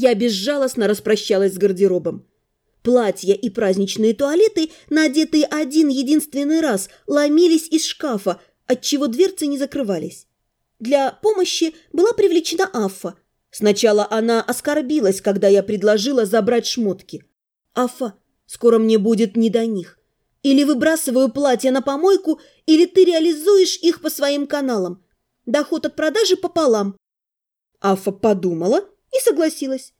Я безжалостно распрощалась с гардеробом. Платья и праздничные туалеты, надетые один единственный раз, ломились из шкафа, отчего дверцы не закрывались. Для помощи была привлечена Аффа. Сначала она оскорбилась, когда я предложила забрать шмотки. «Аффа, скоро мне будет не до них. Или выбрасываю платья на помойку, или ты реализуешь их по своим каналам. Доход от продажи пополам». Аффа подумала и согласилась.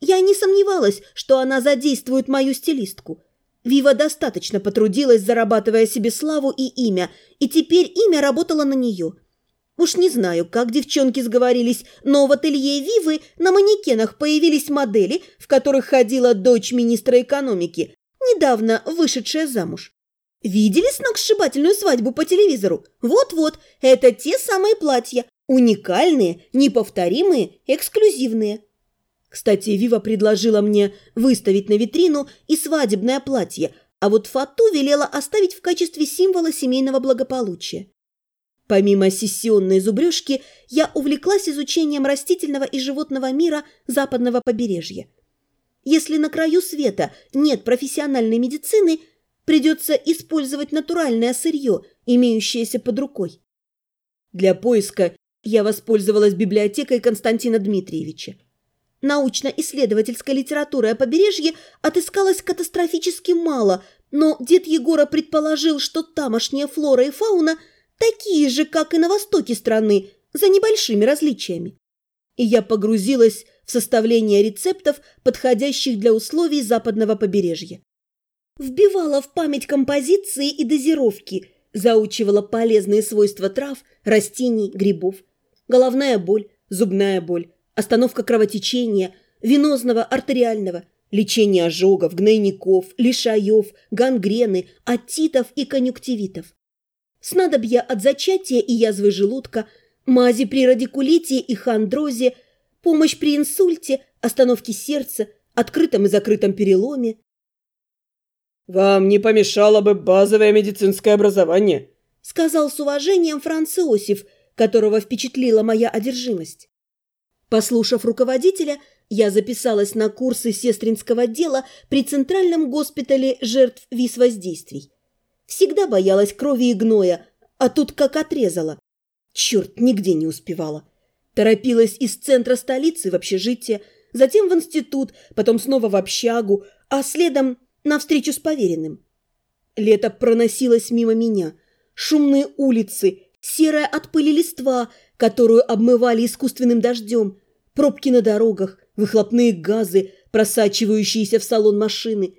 Я не сомневалась, что она задействует мою стилистку. Вива достаточно потрудилась, зарабатывая себе славу и имя, и теперь имя работало на нее. Уж не знаю, как девчонки сговорились, но в ателье Вивы на манекенах появились модели, в которых ходила дочь министра экономики, недавно вышедшая замуж. Видели сногсшибательную свадьбу по телевизору? Вот-вот, это те самые платья, уникальные, неповторимые, эксклюзивные. Кстати, Вива предложила мне выставить на витрину и свадебное платье, а вот фату велела оставить в качестве символа семейного благополучия. Помимо сессионной зубрежки, я увлеклась изучением растительного и животного мира западного побережья. Если на краю света нет профессиональной медицины, придется использовать натуральное сырье, имеющееся под рукой. Для поиска я воспользовалась библиотекой Константина Дмитриевича. Научно-исследовательской литературы о побережье отыскалось катастрофически мало, но дед Егора предположил, что тамошняя флора и фауна такие же, как и на востоке страны, за небольшими различиями. И я погрузилась в составление рецептов, подходящих для условий западного побережья. Вбивала в память композиции и дозировки, заучивала полезные свойства трав, растений, грибов. Головная боль, зубная боль, остановка кровотечения, венозного, артериального, лечение ожогов, гнойников, лишаев, гангрены, отитов и конъюнктивитов. Снадобья от зачатия и язвы желудка, мази при радикулите и хондрозе, помощь при инсульте, остановке сердца, открытом и закрытом переломе. «Вам не помешало бы базовое медицинское образование», сказал с уважением Франц Иосиф, которого впечатлила моя одержимость. Послушав руководителя, я записалась на курсы сестринского дела при Центральном госпитале жертв виз-воздействий. Всегда боялась крови и гноя, а тут как отрезала. Черт, нигде не успевала. Торопилась из центра столицы в общежитие, затем в институт, потом снова в общагу, а следом на встречу с поверенным. Лето проносилось мимо меня. Шумные улицы, серая от пыли листва, которую обмывали искусственным дождем, пробки на дорогах, выхлопные газы, просачивающиеся в салон машины.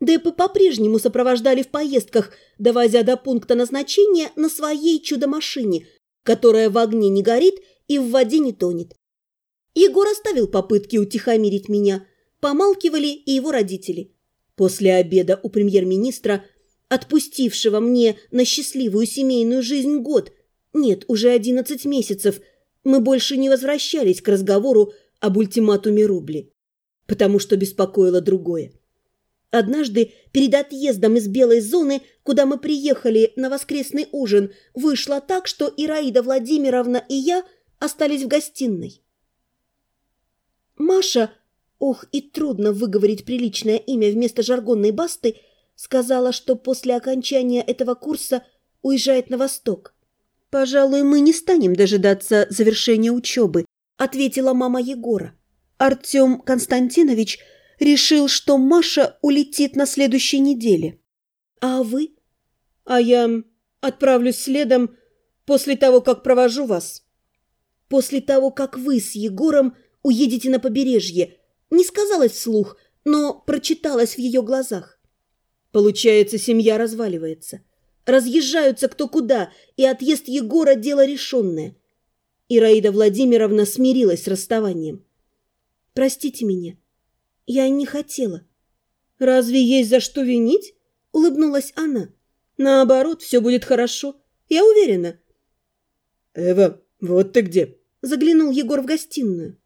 Депы по-прежнему сопровождали в поездках, довозя до пункта назначения на своей чудо-машине, которая в огне не горит и в воде не тонет. Егор оставил попытки утихомирить меня, помалкивали и его родители. После обеда у премьер-министра, отпустившего мне на счастливую семейную жизнь год, нет, уже одиннадцать месяцев, мы больше не возвращались к разговору об ультиматуме рубли, потому что беспокоило другое. Однажды перед отъездом из белой зоны, куда мы приехали на воскресный ужин, вышло так, что Ираида Владимировна и я остались в гостиной. Маша, ох, и трудно выговорить приличное имя вместо жаргонной басты, сказала, что после окончания этого курса уезжает на восток. «Пожалуй, мы не станем дожидаться завершения учебы», ответила мама Егора. Артем Константинович решил, что Маша улетит на следующей неделе. «А вы?» «А я отправлюсь следом после того, как провожу вас». «После того, как вы с Егором уедете на побережье», не сказалось вслух, но прочиталось в ее глазах. Получается, семья разваливается. Разъезжаются кто куда, и отъезд Егора – дело решенное. Ираида Владимировна смирилась с расставанием. «Простите меня, я не хотела». «Разве есть за что винить?» – улыбнулась она. «Наоборот, все будет хорошо, я уверена». «Эва, вот ты где!» – заглянул Егор в гостиную.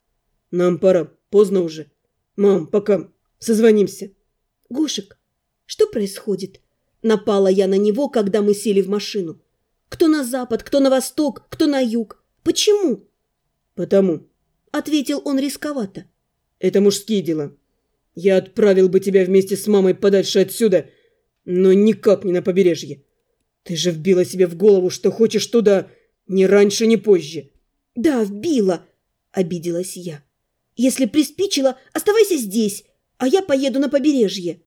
«Нам пора, поздно уже. Мам, пока, созвонимся». «Гошек, что происходит?» Напала я на него, когда мы сели в машину. Кто на запад, кто на восток, кто на юг. Почему? Потому. Ответил он рисковато. Это мужские дела. Я отправил бы тебя вместе с мамой подальше отсюда, но никак не на побережье. Ты же вбила себе в голову, что хочешь туда ни раньше, ни позже. Да, вбила, обиделась я. Если приспичило, оставайся здесь, а я поеду на побережье.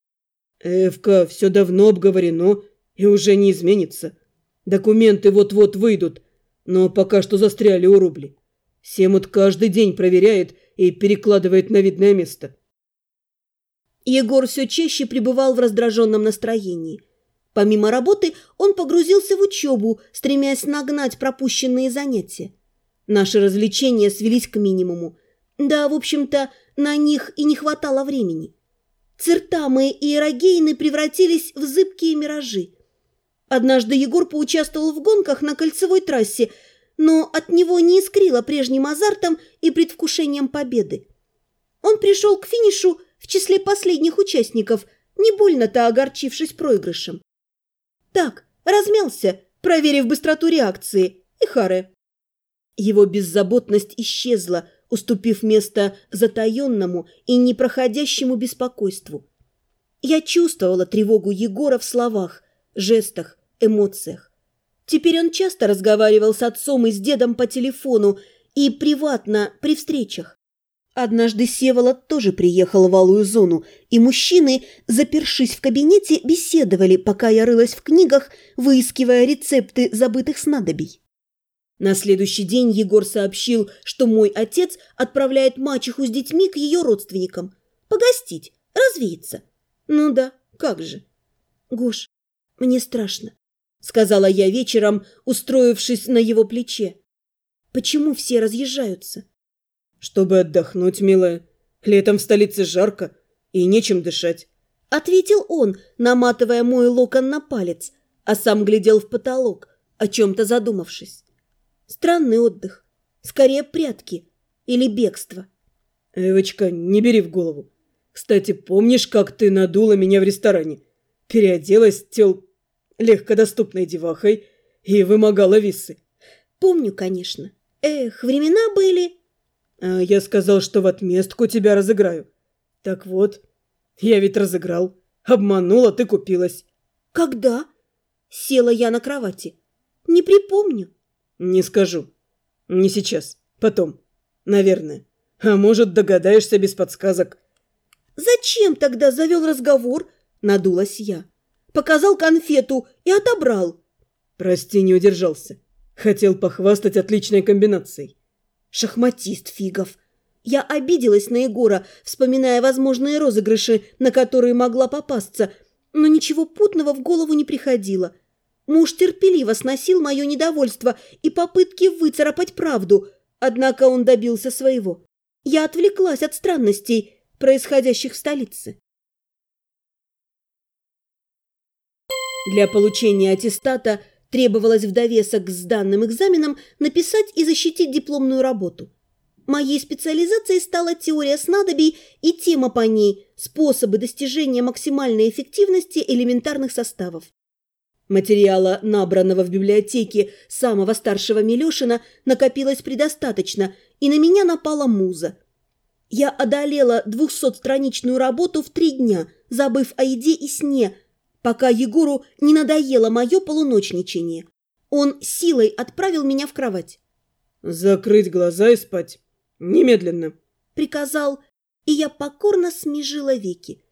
Эвка, все давно обговорено и уже не изменится. Документы вот-вот выйдут, но пока что застряли у рубли. Семут каждый день проверяет и перекладывает на видное место. Егор все чаще пребывал в раздраженном настроении. Помимо работы, он погрузился в учебу, стремясь нагнать пропущенные занятия. Наши развлечения свелись к минимуму. Да, в общем-то, на них и не хватало времени. Циртамы и эрогейны превратились в зыбкие миражи. Однажды Егор поучаствовал в гонках на кольцевой трассе, но от него не искрило прежним азартом и предвкушением победы. Он пришел к финишу в числе последних участников, не больно-то огорчившись проигрышем. Так, размялся, проверив быстроту реакции, и харе. Его беззаботность исчезла, уступив место затаенному и непроходящему беспокойству. Я чувствовала тревогу Егора в словах, жестах, эмоциях. Теперь он часто разговаривал с отцом и с дедом по телефону и приватно при встречах. Однажды Севолод тоже приехал в алую зону, и мужчины, запершись в кабинете, беседовали, пока я рылась в книгах, выискивая рецепты забытых снадобий. На следующий день Егор сообщил, что мой отец отправляет мачеху с детьми к ее родственникам. Погостить, развеяться. Ну да, как же. Гош, мне страшно, сказала я вечером, устроившись на его плече. Почему все разъезжаются? Чтобы отдохнуть, милая. Летом в столице жарко и нечем дышать. Ответил он, наматывая мой локон на палец, а сам глядел в потолок, о чем-то задумавшись. Странный отдых. Скорее прятки или бегство. Эвочка, не бери в голову. Кстати, помнишь, как ты надула меня в ресторане? Переоделась тел легкодоступной девахой и вымогала висы. Помню, конечно. Эх, времена были. А я сказал, что в отместку тебя разыграю. Так вот, я ведь разыграл. Обманула, ты купилась. Когда? Села я на кровати. Не припомню. Не скажу. Не сейчас. Потом. Наверное. А может, догадаешься без подсказок. Зачем тогда завел разговор? Надулась я. Показал конфету и отобрал. Прости, не удержался. Хотел похвастать отличной комбинацией. Шахматист фигов. Я обиделась на Егора, вспоминая возможные розыгрыши, на которые могла попасться, но ничего путного в голову не приходило – Муж терпеливо сносил мое недовольство и попытки выцарапать правду, однако он добился своего. Я отвлеклась от странностей, происходящих в столице. Для получения аттестата требовалось в довесок к сданным экзаменам написать и защитить дипломную работу. Моей специализацией стала теория снадобий и тема по ней – способы достижения максимальной эффективности элементарных составов. Материала, набранного в библиотеке самого старшего Милешина, накопилось предостаточно, и на меня напала муза. Я одолела двухсотстраничную работу в три дня, забыв о еде и сне, пока Егору не надоело мое полуночничание. Он силой отправил меня в кровать. «Закрыть глаза и спать. Немедленно», — приказал, и я покорно смежила веки.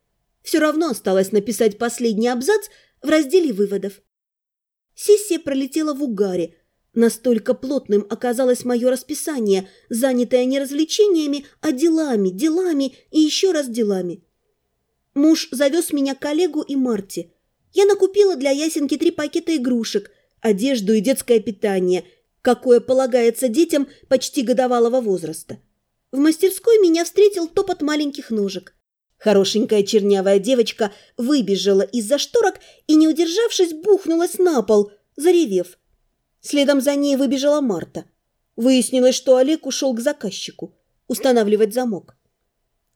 Все равно осталось написать последний абзац в разделе выводов. Сессия пролетела в угаре. Настолько плотным оказалось мое расписание, занятое не развлечениями, а делами, делами и еще раз делами. Муж завез меня к коллегу и Марте. Я накупила для Ясенки три пакета игрушек, одежду и детское питание, какое полагается детям почти годовалого возраста. В мастерской меня встретил топот маленьких ножек. Хорошенькая чернявая девочка выбежала из-за шторок и, не удержавшись, бухнулась на пол, заревев. Следом за ней выбежала Марта. Выяснилось, что Олег ушел к заказчику устанавливать замок.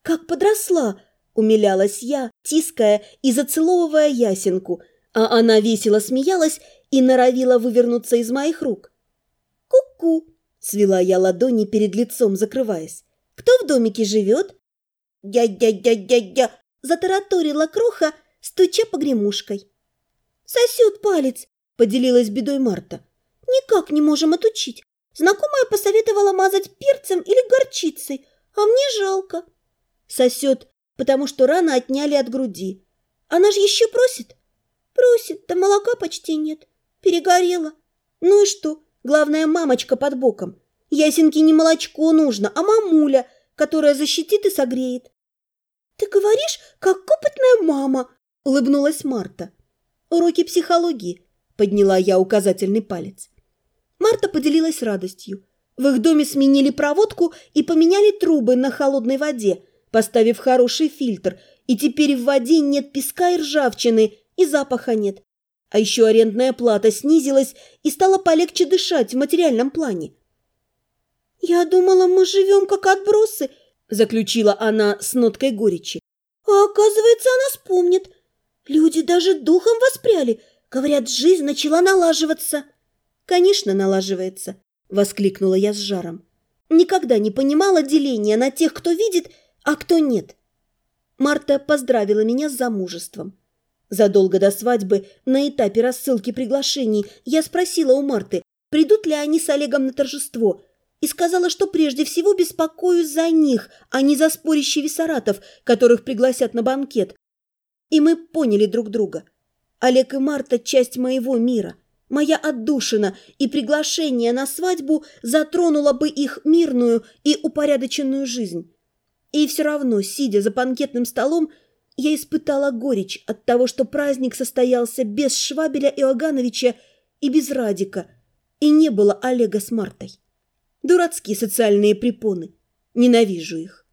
«Как подросла!» – умилялась я, тиская и зацеловывая ясенку, а она весело смеялась и норовила вывернуться из моих рук. «Ку-ку!» – свела я ладони перед лицом, закрываясь. «Кто в домике живет?» «Дя-дя-дя-дя-дя!» – затараторила кроха, стуча погремушкой. «Сосет палец!» – поделилась бедой Марта. «Никак не можем отучить. Знакомая посоветовала мазать перцем или горчицей, а мне жалко». Сосет, потому что рано отняли от груди. Она же еще просит? Просит, да молока почти нет. Перегорела. Ну и что? Главное, мамочка под боком. Ясеньке не молочко нужно, а мамуля, которая защитит и согреет. Ты говоришь, как опытная мама, улыбнулась Марта. Уроки психологии, подняла я указательный палец. Марта поделилась радостью. В их доме сменили проводку и поменяли трубы на холодной воде, поставив хороший фильтр, и теперь в воде нет песка и ржавчины, и запаха нет. А еще арендная плата снизилась и стало полегче дышать в материальном плане. «Я думала, мы живем как отбросы», – заключила она с ноткой горечи. «А оказывается, она вспомнит. Люди даже духом воспряли. Говорят, жизнь начала налаживаться». «Конечно, налаживается», – воскликнула я с жаром. «Никогда не понимала деления на тех, кто видит, а кто нет. Марта поздравила меня с замужеством. Задолго до свадьбы, на этапе рассылки приглашений, я спросила у Марты, придут ли они с Олегом на торжество, и сказала, что прежде всего беспокоюсь за них, а не за спорящий виссаратов, которых пригласят на банкет. И мы поняли друг друга. Олег и Марта – часть моего мира, моя отдушина, и приглашение на свадьбу затронуло бы их мирную и упорядоченную жизнь. И все равно, сидя за банкетным столом, я испытала горечь от того, что праздник состоялся без Швабеля Иоганновича и без Радика, и не было Олега с Мартой. Дурацкие социальные препоны. Ненавижу их.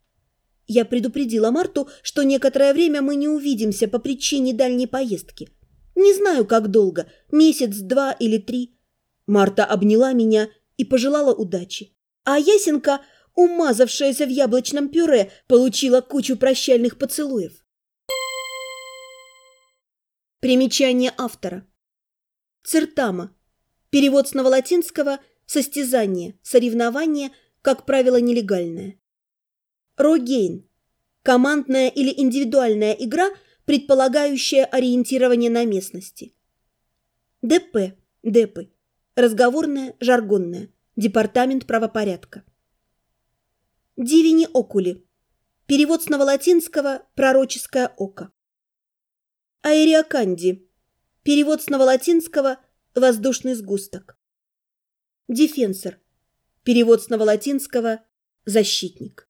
Я предупредила Марту, что некоторое время мы не увидимся по причине дальней поездки. Не знаю, как долго, месяц, два или три. Марта обняла меня и пожелала удачи. А Ясенка – умазавшаяся в яблочном пюре, получила кучу прощальных поцелуев. Примечание автора. Цертама. Перевод с новолатинского «состязание», «соревнование», как правило, нелегальное. Рогейн. Командная или индивидуальная игра, предполагающая ориентирование на местности. ДП. ДЭПы. Разговорная, жаргонная. Департамент правопорядка. Дивини окули. Перевод с новолатинского «пророческое око». Аэриоканди. Перевод с новолатинского «воздушный сгусток». Дефенсор. Перевод с новолатинского «защитник».